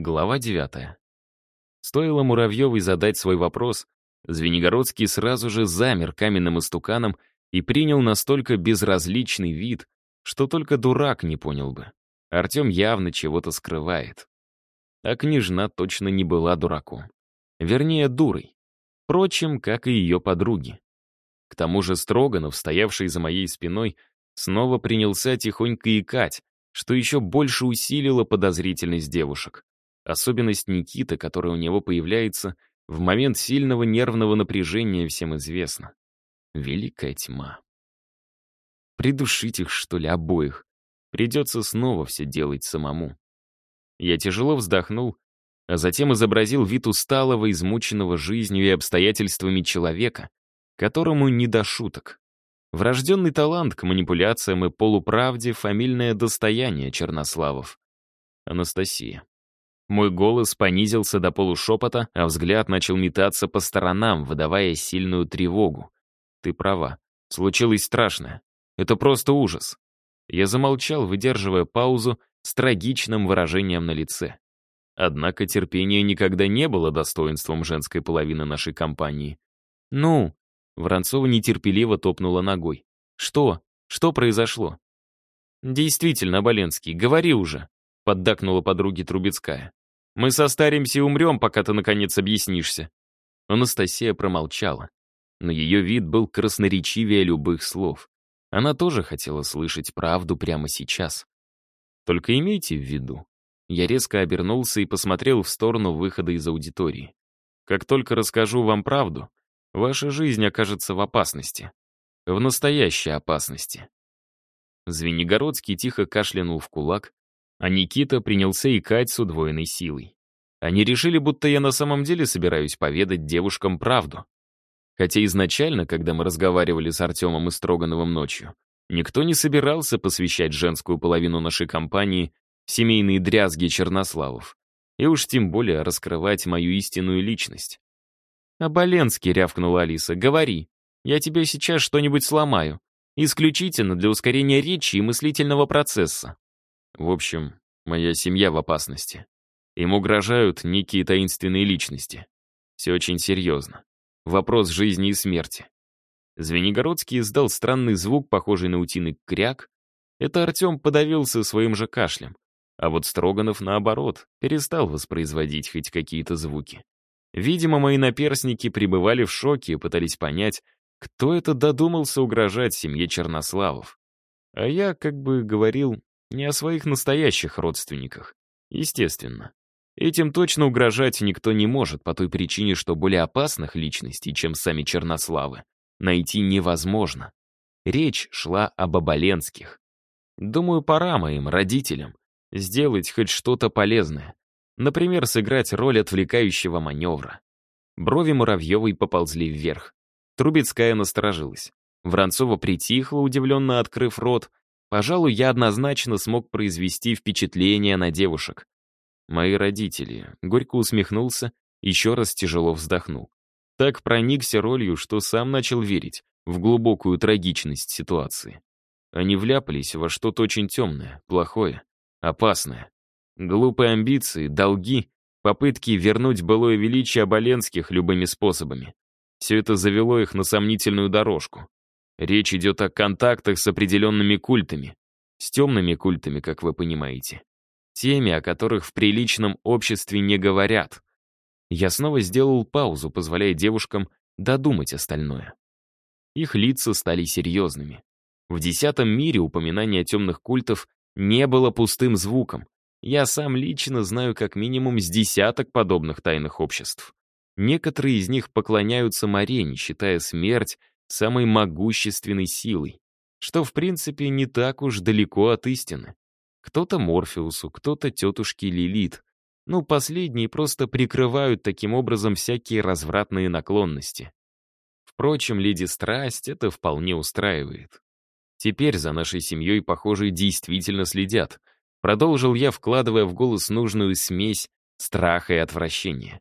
Глава 9. Стоило Муравьевой задать свой вопрос, Звенигородский сразу же замер каменным истуканом и принял настолько безразличный вид, что только дурак не понял бы. Артем явно чего-то скрывает. А княжна точно не была дураком. Вернее, дурой. Впрочем, как и ее подруги. К тому же Строганов, стоявший за моей спиной, снова принялся тихонько икать, что еще больше усилило подозрительность девушек. Особенность Никиты, которая у него появляется в момент сильного нервного напряжения, всем известна. Великая тьма. Придушить их, что ли, обоих. Придется снова все делать самому. Я тяжело вздохнул, а затем изобразил вид усталого, измученного жизнью и обстоятельствами человека, которому не до шуток. Врожденный талант к манипуляциям и полуправде — фамильное достояние Чернославов. Анастасия. Мой голос понизился до полушепота, а взгляд начал метаться по сторонам, выдавая сильную тревогу. Ты права. Случилось страшное. Это просто ужас. Я замолчал, выдерживая паузу с трагичным выражением на лице. Однако терпение никогда не было достоинством женской половины нашей компании. «Ну?» — Воронцова нетерпеливо топнула ногой. «Что? Что произошло?» «Действительно, Боленский, говори уже», — поддакнула подруге Трубецкая. «Мы состаримся и умрем, пока ты, наконец, объяснишься». Анастасия промолчала, но ее вид был красноречивее любых слов. Она тоже хотела слышать правду прямо сейчас. Только имейте в виду, я резко обернулся и посмотрел в сторону выхода из аудитории. Как только расскажу вам правду, ваша жизнь окажется в опасности. В настоящей опасности. Звенигородский тихо кашлянул в кулак, а Никита принялся икать с удвоенной силой. Они решили, будто я на самом деле собираюсь поведать девушкам правду. Хотя изначально, когда мы разговаривали с Артемом и Строгановым ночью, никто не собирался посвящать женскую половину нашей компании семейные дрязги Чернославов. И уж тем более раскрывать мою истинную личность. «Оболенский», — рявкнула Алиса, — «говори. Я тебе сейчас что-нибудь сломаю. Исключительно для ускорения речи и мыслительного процесса». В общем, моя семья в опасности. Им угрожают некие таинственные личности. Все очень серьезно. Вопрос жизни и смерти. Звенигородский издал странный звук, похожий на утиный кряк. Это Артем подавился своим же кашлем. А вот Строганов, наоборот, перестал воспроизводить хоть какие-то звуки. Видимо, мои наперсники пребывали в шоке и пытались понять, кто это додумался угрожать семье Чернославов. А я, как бы говорил, не о своих настоящих родственниках. Естественно. Этим точно угрожать никто не может, по той причине, что более опасных личностей, чем сами Чернославы, найти невозможно. Речь шла об Оболенских. Думаю, пора моим родителям Сделать хоть что-то полезное. Например, сыграть роль отвлекающего маневра. Брови Муравьевой поползли вверх. Трубецкая насторожилась. Воронцова притихла, удивленно открыв рот. Пожалуй, я однозначно смог произвести впечатление на девушек. Мои родители. Горько усмехнулся, еще раз тяжело вздохнул. Так проникся ролью, что сам начал верить в глубокую трагичность ситуации. Они вляпались во что-то очень темное, плохое опасное. Глупые амбиции, долги, попытки вернуть былое величие Оболенских любыми способами. Все это завело их на сомнительную дорожку. Речь идет о контактах с определенными культами. С темными культами, как вы понимаете. Теми, о которых в приличном обществе не говорят. Я снова сделал паузу, позволяя девушкам додумать остальное. Их лица стали серьезными. В десятом мире упоминание темных культов не было пустым звуком. Я сам лично знаю как минимум с десяток подобных тайных обществ. Некоторые из них поклоняются Марене, считая смерть самой могущественной силой, что, в принципе, не так уж далеко от истины. Кто-то Морфеусу, кто-то тетушке Лилит. Ну, последние просто прикрывают таким образом всякие развратные наклонности. Впрочем, леди Страсть это вполне устраивает. Теперь за нашей семьей, похоже, действительно следят. Продолжил я, вкладывая в голос нужную смесь страха и отвращения.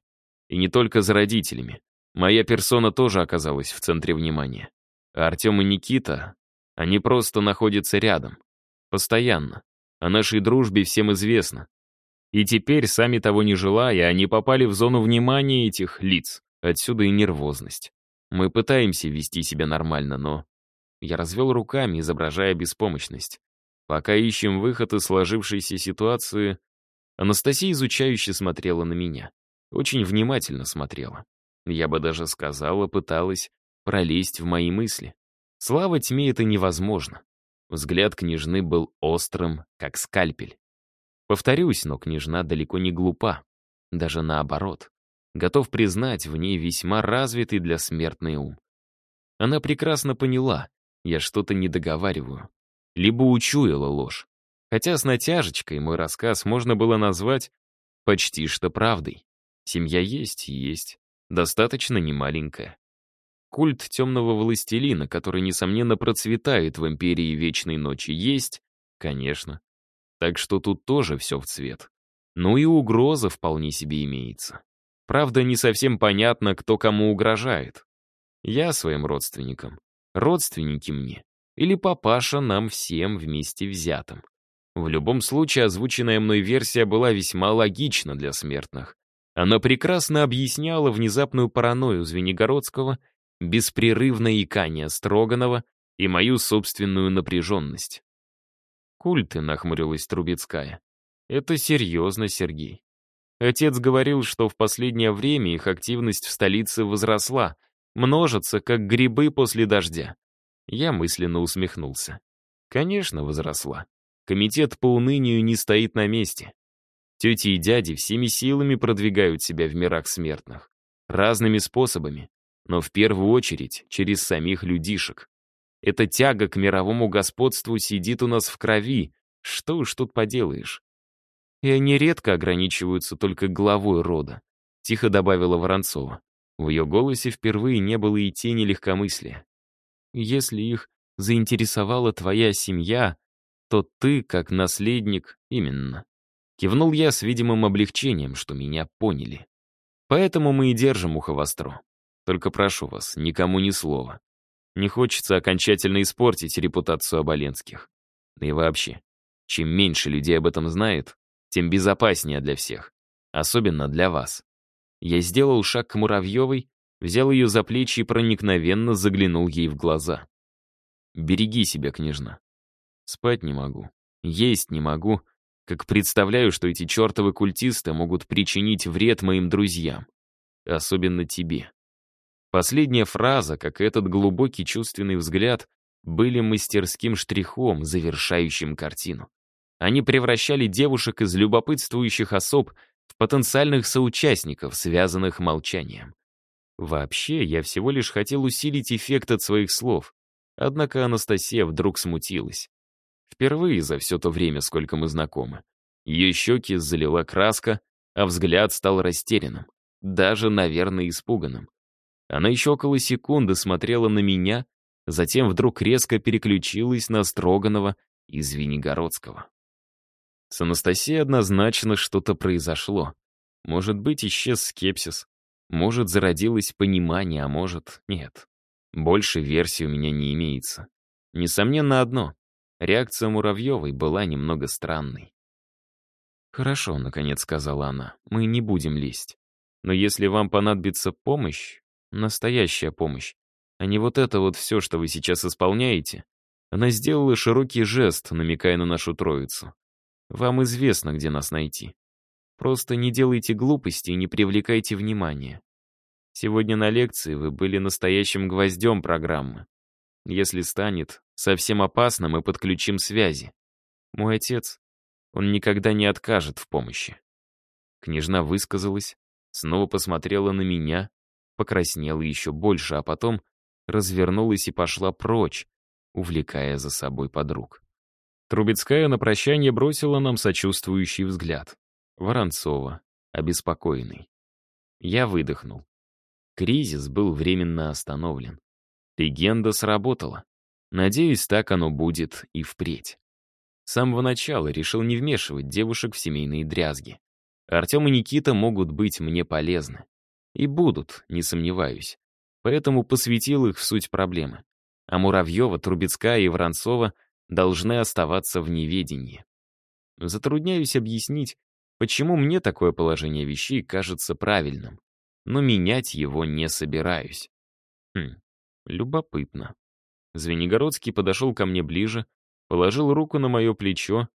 И не только за родителями. Моя персона тоже оказалась в центре внимания. А Артем и Никита, они просто находятся рядом. Постоянно. О нашей дружбе всем известно. И теперь, сами того не желая, они попали в зону внимания этих лиц. Отсюда и нервозность. Мы пытаемся вести себя нормально, но... Я развел руками, изображая беспомощность. Пока ищем выход из сложившейся ситуации, Анастасия изучающе смотрела на меня. Очень внимательно смотрела. Я бы даже сказала, пыталась пролезть в мои мысли. Слава тьме это невозможно. Взгляд княжны был острым, как скальпель. Повторюсь, но княжна далеко не глупа. Даже наоборот. Готов признать, в ней весьма развитый для смертный ум. Она прекрасно поняла, я что-то не договариваю. Либо учуяла ложь. Хотя с натяжечкой мой рассказ можно было назвать почти что правдой. Семья есть и есть. Достаточно немаленькая. Культ темного властелина, который, несомненно, процветает в империи Вечной Ночи, есть, конечно. Так что тут тоже все в цвет. Ну и угроза вполне себе имеется. Правда, не совсем понятно, кто кому угрожает. Я своим родственникам, родственники мне, или папаша нам всем вместе взятым. В любом случае, озвученная мной версия была весьма логична для смертных. Она прекрасно объясняла внезапную паранойю Звенигородского, беспрерывное икание Строганова и мою собственную напряженность. «Культы», — нахмурилась Трубецкая. «Это серьезно, Сергей. Отец говорил, что в последнее время их активность в столице возросла, множатся, как грибы после дождя». Я мысленно усмехнулся. Конечно, возросла. Комитет по унынию не стоит на месте. Тети и дяди всеми силами продвигают себя в мирах смертных. Разными способами, но в первую очередь через самих людишек. Эта тяга к мировому господству сидит у нас в крови. Что уж тут поделаешь. И они редко ограничиваются только главой рода, тихо добавила Воронцова. В ее голосе впервые не было и тени легкомыслия. Если их заинтересовала твоя семья, то ты, как наследник, именно. Кивнул я с видимым облегчением, что меня поняли. Поэтому мы и держим ухо востро. Только прошу вас, никому ни слова. Не хочется окончательно испортить репутацию Оболенских. Да и вообще, чем меньше людей об этом знает, тем безопаснее для всех. Особенно для вас. Я сделал шаг к Муравьевой, взял ее за плечи и проникновенно заглянул ей в глаза. «Береги себя, княжна. Спать не могу, есть не могу, как представляю, что эти чертовы культисты могут причинить вред моим друзьям. Особенно тебе. Последняя фраза, как этот глубокий чувственный взгляд, были мастерским штрихом, завершающим картину. Они превращали девушек из любопытствующих особ в потенциальных соучастников, связанных молчанием. Вообще, я всего лишь хотел усилить эффект от своих слов. Однако Анастасия вдруг смутилась. Впервые за все то время, сколько мы знакомы. Ее щеки залила краска, а взгляд стал растерянным. Даже, наверное, испуганным. Она еще около секунды смотрела на меня, затем вдруг резко переключилась на Строганова и Звенигородского. С Анастасией однозначно что-то произошло. Может быть, исчез скепсис. Может, зародилось понимание, а может, нет. Больше версий у меня не имеется. Несомненно одно. Реакция Муравьевой была немного странной. «Хорошо», — наконец сказала она, — «мы не будем лезть. Но если вам понадобится помощь, Настоящая помощь. А не вот это вот все, что вы сейчас исполняете. Она сделала широкий жест, намекая на нашу троицу. Вам известно, где нас найти. Просто не делайте глупости и не привлекайте внимания. Сегодня на лекции вы были настоящим гвоздем программы. Если станет совсем опасно, мы подключим связи. Мой отец, он никогда не откажет в помощи. Княжна высказалась, снова посмотрела на меня, покраснела еще больше, а потом развернулась и пошла прочь, увлекая за собой подруг. Трубецкая на прощание бросила нам сочувствующий взгляд. Воронцова, обеспокоенный. Я выдохнул. Кризис был временно остановлен. Легенда сработала. Надеюсь, так оно будет и впредь. С самого начала решил не вмешивать девушек в семейные дрязги. Артем и Никита могут быть мне полезны. И будут, не сомневаюсь. Поэтому посвятил их в суть проблемы. А Муравьева, Трубецкая и Воронцова должны оставаться в неведении. Затрудняюсь объяснить, почему мне такое положение вещей кажется правильным, но менять его не собираюсь. Хм, любопытно. Звенигородский подошел ко мне ближе, положил руку на мое плечо.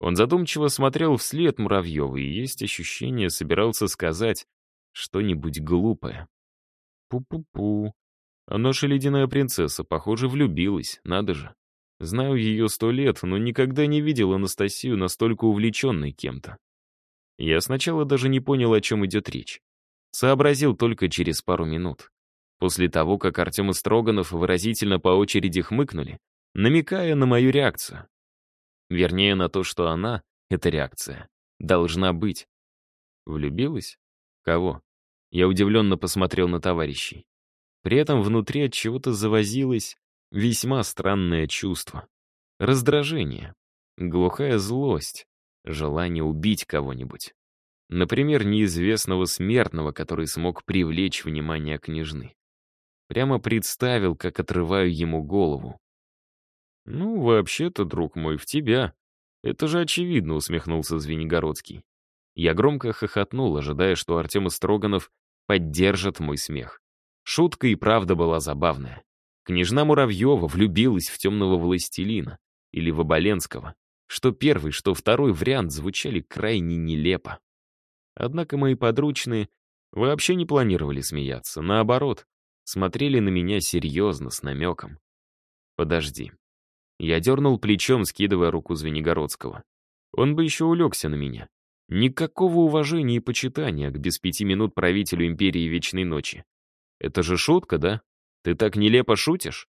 Он задумчиво смотрел вслед Муравьева, и есть ощущение, собирался сказать что-нибудь глупое. Пу-пу-пу. А наша ледяная принцесса, похоже, влюбилась, надо же. Знаю ее сто лет, но никогда не видел Анастасию настолько увлеченной кем-то. Я сначала даже не понял, о чем идет речь. Сообразил только через пару минут. После того, как Артем и Строганов выразительно по очереди хмыкнули, намекая на мою реакцию. Вернее, на то, что она, эта реакция, должна быть. Влюбилась? Кого? Я удивленно посмотрел на товарищей. При этом внутри от чего-то завозилось весьма странное чувство. Раздражение, глухая злость, желание убить кого-нибудь. Например, неизвестного смертного, который смог привлечь внимание княжны. Прямо представил, как отрываю ему голову. «Ну, вообще-то, друг мой, в тебя. Это же очевидно», — усмехнулся Звенигородский. Я громко хохотнул, ожидая, что Артем Строганов поддержит мой смех. Шутка и правда была забавная. Княжна Муравьева влюбилась в темного властелина, или в Оболенского. Что первый, что второй вариант звучали крайне нелепо. Однако мои подручные вообще не планировали смеяться, наоборот, смотрели на меня серьезно, с намеком. «Подожди». Я дернул плечом, скидывая руку Звенигородского. Он бы еще улегся на меня. Никакого уважения и почитания к без пяти минут правителю Империи Вечной Ночи. Это же шутка, да? Ты так нелепо шутишь?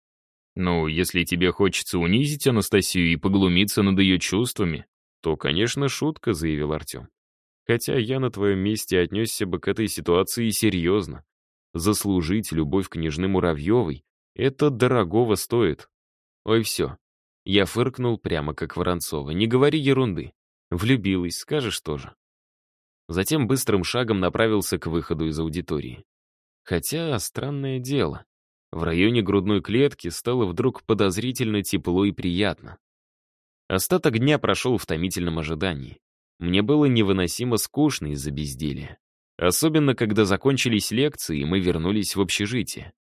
Ну, если тебе хочется унизить Анастасию и поглумиться над ее чувствами, то, конечно, шутка, заявил Артем. Хотя я на твоем месте отнесся бы к этой ситуации серьезно. Заслужить любовь княжны Муравьевой — это дорогого стоит. Ой, все. Я фыркнул прямо как Воронцова. Не говори ерунды. Влюбилась, скажешь тоже. Затем быстрым шагом направился к выходу из аудитории. Хотя, странное дело, в районе грудной клетки стало вдруг подозрительно тепло и приятно. Остаток дня прошел в томительном ожидании. Мне было невыносимо скучно из-за безделия. Особенно, когда закончились лекции, и мы вернулись в общежитие.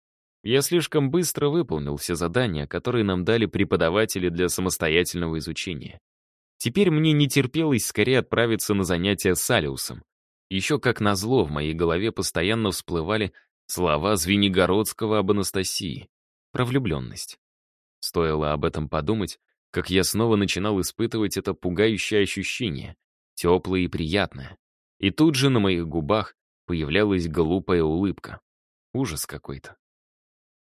Я слишком быстро выполнил все задания, которые нам дали преподаватели для самостоятельного изучения. Теперь мне не терпелось скорее отправиться на занятия с Алиусом. Еще как назло в моей голове постоянно всплывали слова Звенигородского об Анастасии, про влюбленность. Стоило об этом подумать, как я снова начинал испытывать это пугающее ощущение, теплое и приятное. И тут же на моих губах появлялась глупая улыбка. Ужас какой-то.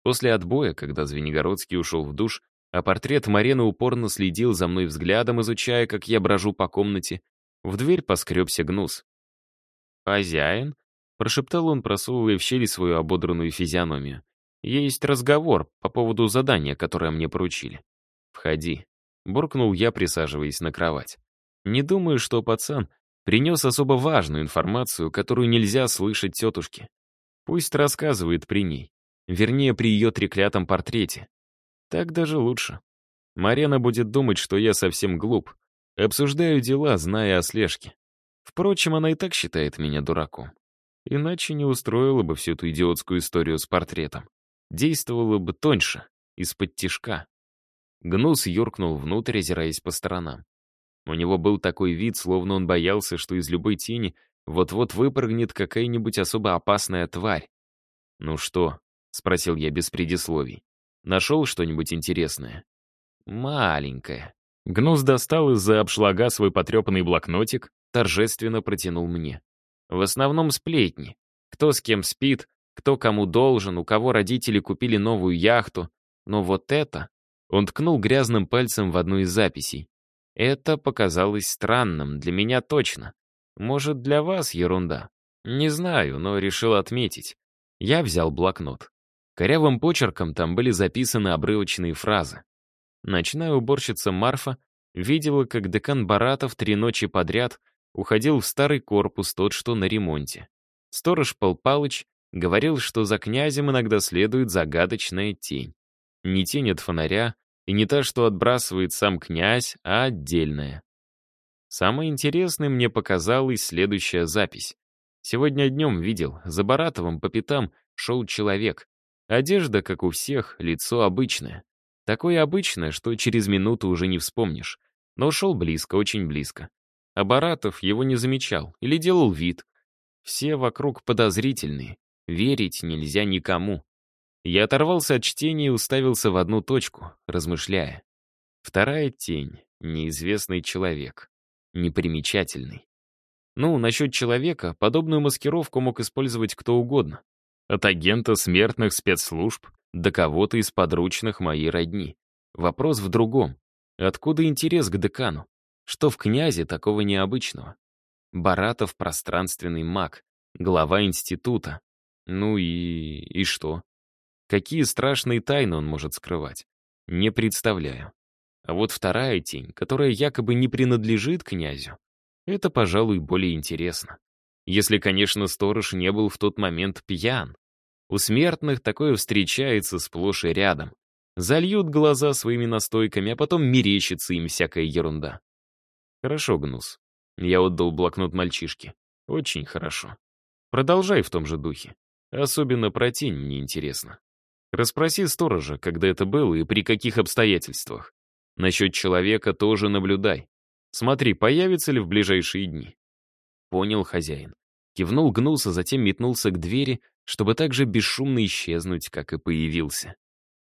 После отбоя, когда Звенигородский ушел в душ, а портрет Марены упорно следил за мной взглядом, изучая, как я брожу по комнате. В дверь поскребся гнус. «Хозяин?» — прошептал он, просовывая в щели свою ободранную физиономию. «Есть разговор по поводу задания, которое мне поручили». «Входи», — буркнул я, присаживаясь на кровать. «Не думаю, что пацан принес особо важную информацию, которую нельзя слышать тетушке. Пусть рассказывает при ней. Вернее, при ее треклятом портрете. Так даже лучше. Марена будет думать, что я совсем глуп. Обсуждаю дела, зная о слежке. Впрочем, она и так считает меня дураком. Иначе не устроила бы всю эту идиотскую историю с портретом. Действовала бы тоньше, из-под тишка. Гнус юркнул внутрь, озираясь по сторонам. У него был такой вид, словно он боялся, что из любой тени вот-вот выпрыгнет какая-нибудь особо опасная тварь. «Ну что?» — спросил я без предисловий. Нашел что-нибудь интересное? Маленькое. Гнус достал из-за обшлага свой потрепанный блокнотик, торжественно протянул мне. В основном сплетни. Кто с кем спит, кто кому должен, у кого родители купили новую яхту. Но вот это... Он ткнул грязным пальцем в одну из записей. Это показалось странным, для меня точно. Может, для вас ерунда? Не знаю, но решил отметить. Я взял блокнот. Корявым почерком там были записаны обрывочные фразы. Ночная уборщица Марфа видела, как декан Баратов три ночи подряд уходил в старый корпус, тот, что на ремонте. Сторож Пал Палыч говорил, что за князем иногда следует загадочная тень. Не тень от фонаря, и не та, что отбрасывает сам князь, а отдельная. Самое интересное мне показалась следующая запись. Сегодня днем видел, за Баратовым по пятам шел человек. Одежда, как у всех, лицо обычное. Такое обычное, что через минуту уже не вспомнишь. Но шел близко, очень близко. А Баратов его не замечал или делал вид. Все вокруг подозрительные. Верить нельзя никому. Я оторвался от чтения и уставился в одну точку, размышляя. Вторая тень — неизвестный человек. Непримечательный. Ну, насчет человека, подобную маскировку мог использовать кто угодно. От агента смертных спецслужб до кого-то из подручных моей родни. Вопрос в другом. Откуда интерес к декану? Что в князе такого необычного? Баратов — пространственный маг, глава института. Ну и... и что? Какие страшные тайны он может скрывать? Не представляю. А вот вторая тень, которая якобы не принадлежит князю, это, пожалуй, более интересно. Если, конечно, сторож не был в тот момент пьян. У смертных такое встречается сплошь и рядом. Зальют глаза своими настойками, а потом мерещится им всякая ерунда. Хорошо, Гнус. Я отдал блокнот мальчишке. Очень хорошо. Продолжай в том же духе. Особенно про тень мне интересно. Расспроси сторожа, когда это было и при каких обстоятельствах. Насчет человека тоже наблюдай. Смотри, появится ли в ближайшие дни. Понял хозяин. Кивнул гнулся, затем метнулся к двери, чтобы так же бесшумно исчезнуть, как и появился.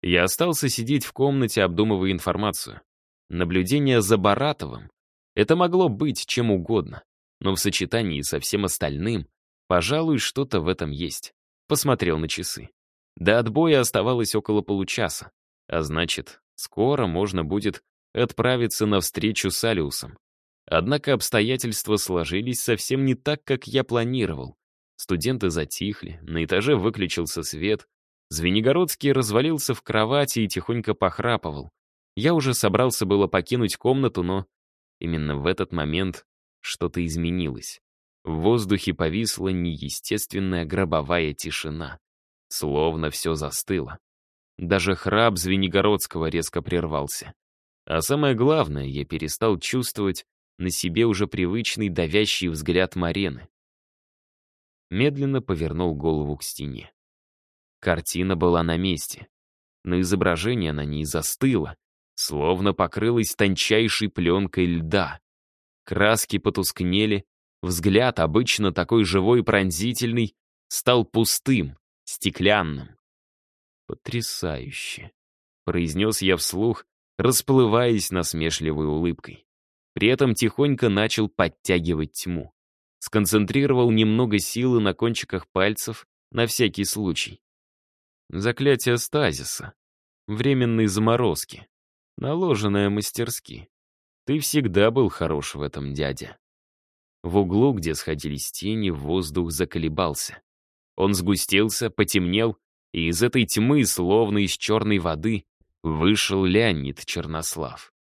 Я остался сидеть в комнате, обдумывая информацию. Наблюдение за Баратовым — это могло быть чем угодно, но в сочетании со всем остальным, пожалуй, что-то в этом есть. Посмотрел на часы. До отбоя оставалось около получаса, а значит, скоро можно будет отправиться на встречу с Алиусом. Однако обстоятельства сложились совсем не так, как я планировал. Студенты затихли, на этаже выключился свет. Звенигородский развалился в кровати и тихонько похрапывал. Я уже собрался было покинуть комнату, но именно в этот момент что-то изменилось. В воздухе повисла неестественная гробовая тишина. Словно все застыло. Даже храп Звенигородского резко прервался. А самое главное, я перестал чувствовать на себе уже привычный давящий взгляд Марены. Медленно повернул голову к стене. Картина была на месте, но изображение на ней застыло, словно покрылось тончайшей пленкой льда. Краски потускнели, взгляд, обычно такой живой и пронзительный, стал пустым, стеклянным. «Потрясающе!» — произнес я вслух, расплываясь насмешливой улыбкой. При этом тихонько начал подтягивать тьму. Сконцентрировал немного силы на кончиках пальцев на всякий случай. Заклятие стазиса. Временной заморозки. Наложенное мастерски. Ты всегда был хорош в этом, дядя. В углу, где сходились тени, воздух заколебался. Он сгустился, потемнел, и из этой тьмы, словно из черной воды, вышел Леонид Чернослав.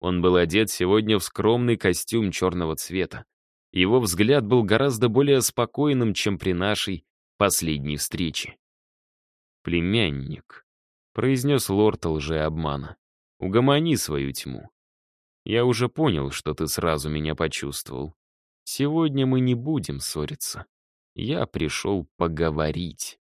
Он был одет сегодня в скромный костюм черного цвета. Его взгляд был гораздо более спокойным, чем при нашей последней встрече. «Племянник», — произнес лорд лжеобмана, — «угомони свою тьму. Я уже понял, что ты сразу меня почувствовал. Сегодня мы не будем ссориться. Я пришел поговорить.